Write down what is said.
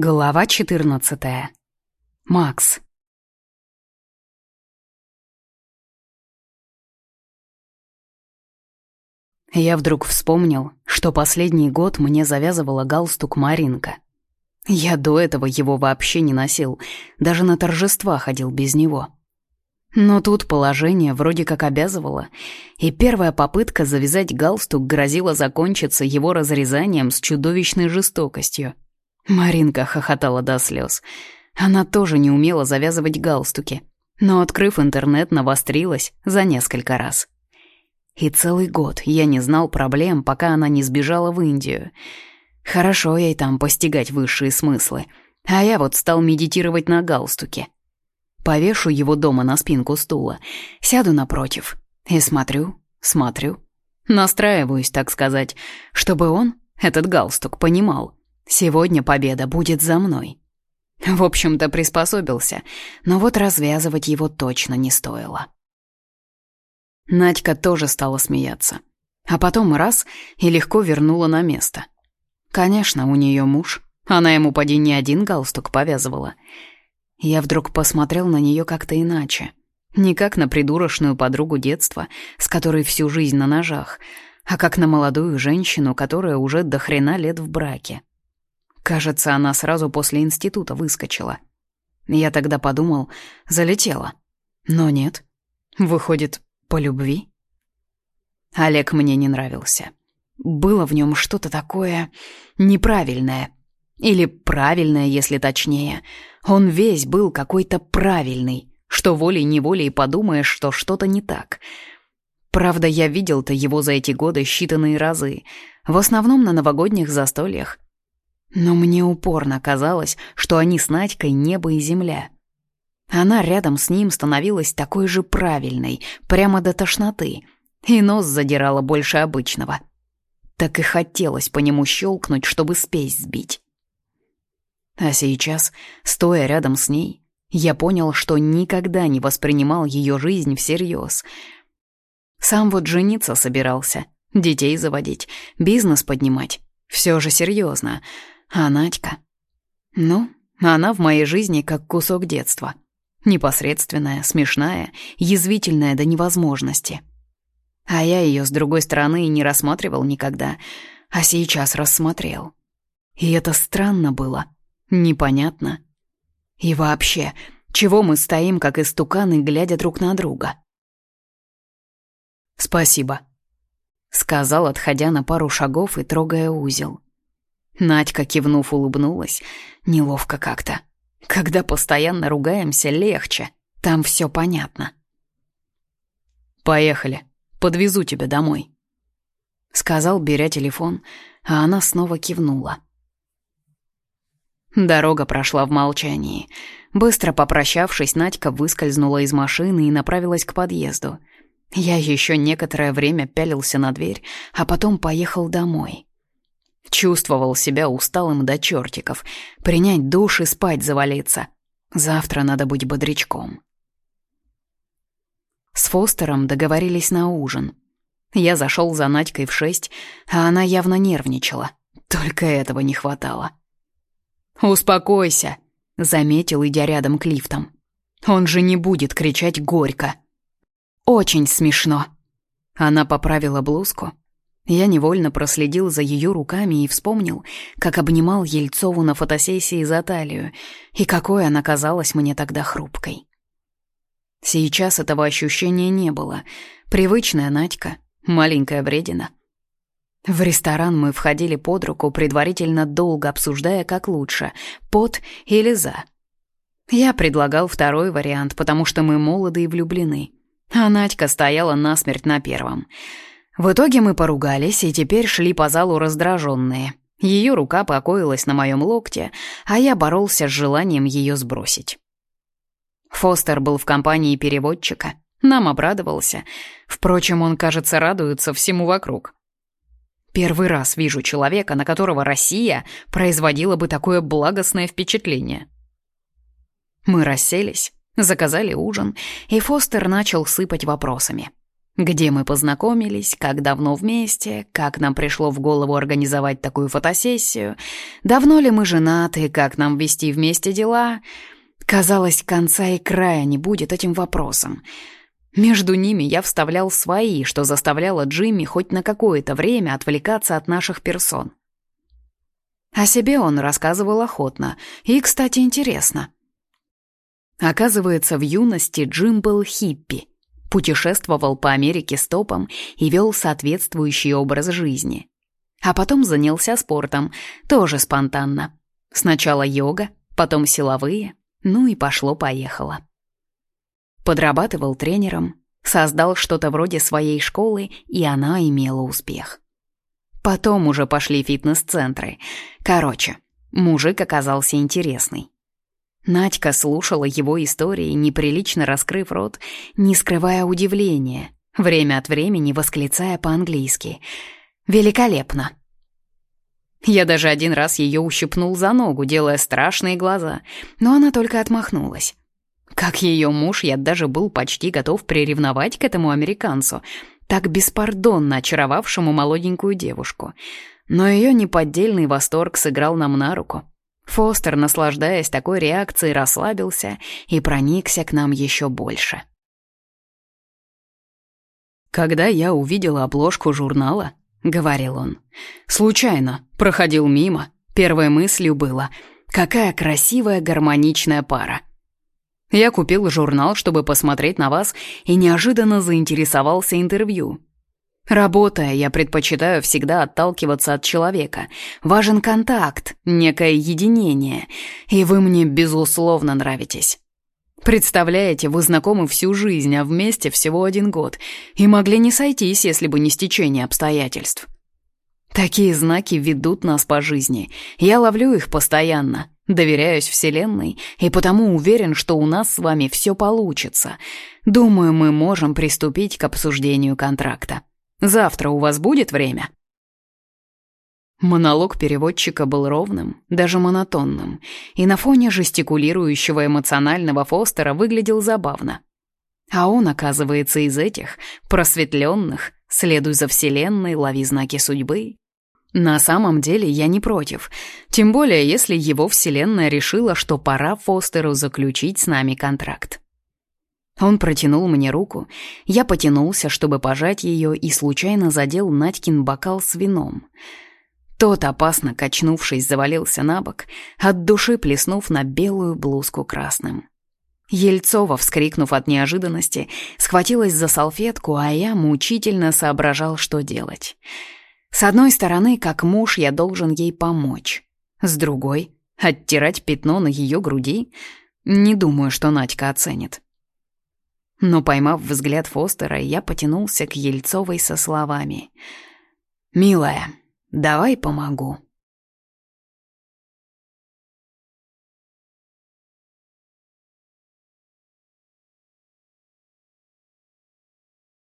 Глава 14. Макс. Я вдруг вспомнил, что последний год мне завязывала галстук Маринка. Я до этого его вообще не носил, даже на торжества ходил без него. Но тут положение вроде как обязывало, и первая попытка завязать галстук грозила закончиться его разрезанием с чудовищной жестокостью — Маринка хохотала до слез. Она тоже не умела завязывать галстуки, но, открыв интернет, навострилась за несколько раз. И целый год я не знал проблем, пока она не сбежала в Индию. Хорошо ей там постигать высшие смыслы, а я вот стал медитировать на галстуке. Повешу его дома на спинку стула, сяду напротив и смотрю, смотрю. Настраиваюсь, так сказать, чтобы он, этот галстук, понимал — Сегодня победа будет за мной. В общем-то, приспособился, но вот развязывать его точно не стоило. Надька тоже стала смеяться. А потом раз и легко вернула на место. Конечно, у нее муж. Она ему поди не один галстук повязывала. Я вдруг посмотрел на нее как-то иначе. Не как на придурочную подругу детства, с которой всю жизнь на ножах, а как на молодую женщину, которая уже до хрена лет в браке. Кажется, она сразу после института выскочила. Я тогда подумал, залетела. Но нет. Выходит, по любви? Олег мне не нравился. Было в нем что-то такое неправильное. Или правильное, если точнее. Он весь был какой-то правильный, что волей-неволей подумаешь, что что-то не так. Правда, я видел-то его за эти годы считанные разы, в основном на новогодних застольях. Но мне упорно казалось, что они с Надькой небо и земля. Она рядом с ним становилась такой же правильной, прямо до тошноты, и нос задирала больше обычного. Так и хотелось по нему щелкнуть, чтобы спесь сбить. А сейчас, стоя рядом с ней, я понял, что никогда не воспринимал ее жизнь всерьез. Сам вот жениться собирался, детей заводить, бизнес поднимать. Все же серьезно. А Надька? Ну, она в моей жизни как кусок детства. Непосредственная, смешная, язвительная до невозможности. А я ее с другой стороны не рассматривал никогда, а сейчас рассмотрел. И это странно было, непонятно. И вообще, чего мы стоим, как истуканы, глядя друг на друга? «Спасибо», — сказал, отходя на пару шагов и трогая узел. Надька, кивнув, улыбнулась. Неловко как-то. Когда постоянно ругаемся, легче. Там все понятно. «Поехали. Подвезу тебя домой», — сказал, беря телефон, а она снова кивнула. Дорога прошла в молчании. Быстро попрощавшись, Надька выскользнула из машины и направилась к подъезду. Я еще некоторое время пялился на дверь, а потом поехал домой. Чувствовал себя усталым до чертиков. Принять душ и спать завалиться. Завтра надо быть бодрячком. С Фостером договорились на ужин. Я зашел за Надькой в шесть, а она явно нервничала. Только этого не хватало. «Успокойся», — заметил, идя рядом к лифтам. «Он же не будет кричать горько». «Очень смешно». Она поправила блузку, я невольно проследил за ее руками и вспомнил, как обнимал Ельцову на фотосессии за талию, и какой она казалась мне тогда хрупкой. Сейчас этого ощущения не было. Привычная Надька, маленькая вредина. В ресторан мы входили под руку, предварительно долго обсуждая, как лучше, под или за. Я предлагал второй вариант, потому что мы молоды и влюблены. А Надька стояла насмерть на первом — в итоге мы поругались и теперь шли по залу раздраженные. Ее рука покоилась на моем локте, а я боролся с желанием ее сбросить. Фостер был в компании переводчика, нам обрадовался. Впрочем, он, кажется, радуется всему вокруг. Первый раз вижу человека, на которого Россия производила бы такое благостное впечатление. Мы расселись, заказали ужин, и Фостер начал сыпать вопросами. Где мы познакомились, как давно вместе, как нам пришло в голову организовать такую фотосессию, давно ли мы женаты, как нам вести вместе дела. Казалось, конца и края не будет этим вопросом. Между ними я вставлял свои, что заставляло Джимми хоть на какое-то время отвлекаться от наших персон. О себе он рассказывал охотно и, кстати, интересно. Оказывается, в юности Джим был хиппи, путешествовал по Америке стопом и вел соответствующий образ жизни. А потом занялся спортом, тоже спонтанно. Сначала йога, потом силовые, ну и пошло-поехало. Подрабатывал тренером, создал что-то вроде своей школы, и она имела успех. Потом уже пошли фитнес-центры. Короче, мужик оказался интересный. Надька слушала его истории, неприлично раскрыв рот, не скрывая удивления, время от времени восклицая по-английски. «Великолепно!» Я даже один раз ее ущипнул за ногу, делая страшные глаза, но она только отмахнулась. Как ее муж, я даже был почти готов приревновать к этому американцу, так беспардонно очаровавшему молоденькую девушку. Но ее неподдельный восторг сыграл нам на руку. Фостер, наслаждаясь такой реакцией, расслабился и проникся к нам еще больше. «Когда я увидела обложку журнала, — говорил он, — случайно проходил мимо, первой мыслью было, какая красивая гармоничная пара. Я купил журнал, чтобы посмотреть на вас, и неожиданно заинтересовался интервью. Работая, я предпочитаю всегда отталкиваться от человека. Важен контакт, некое единение, и вы мне, безусловно, нравитесь. Представляете, вы знакомы всю жизнь, а вместе всего один год, и могли не сойтись, если бы не стечение обстоятельств. Такие знаки ведут нас по жизни, я ловлю их постоянно, доверяюсь Вселенной, и потому уверен, что у нас с вами все получится. Думаю, мы можем приступить к обсуждению контракта. Завтра у вас будет время?» Монолог переводчика был ровным, даже монотонным, и на фоне жестикулирующего эмоционального Фостера выглядел забавно. А он, оказывается, из этих, просветленных, следуй за Вселенной, лови знаки судьбы. На самом деле я не против, тем более если его Вселенная решила, что пора Фостеру заключить с нами контракт. Он протянул мне руку, я потянулся, чтобы пожать ее, и случайно задел Надькин бокал с вином. Тот, опасно качнувшись, завалился на бок, от души плеснув на белую блузку красным. Ельцова, вскрикнув от неожиданности, схватилась за салфетку, а я мучительно соображал, что делать. С одной стороны, как муж, я должен ей помочь. С другой — оттирать пятно на ее груди. Не думаю, что Надька оценит. Но, поймав взгляд Фостера, я потянулся к Ельцовой со словами. «Милая, давай помогу».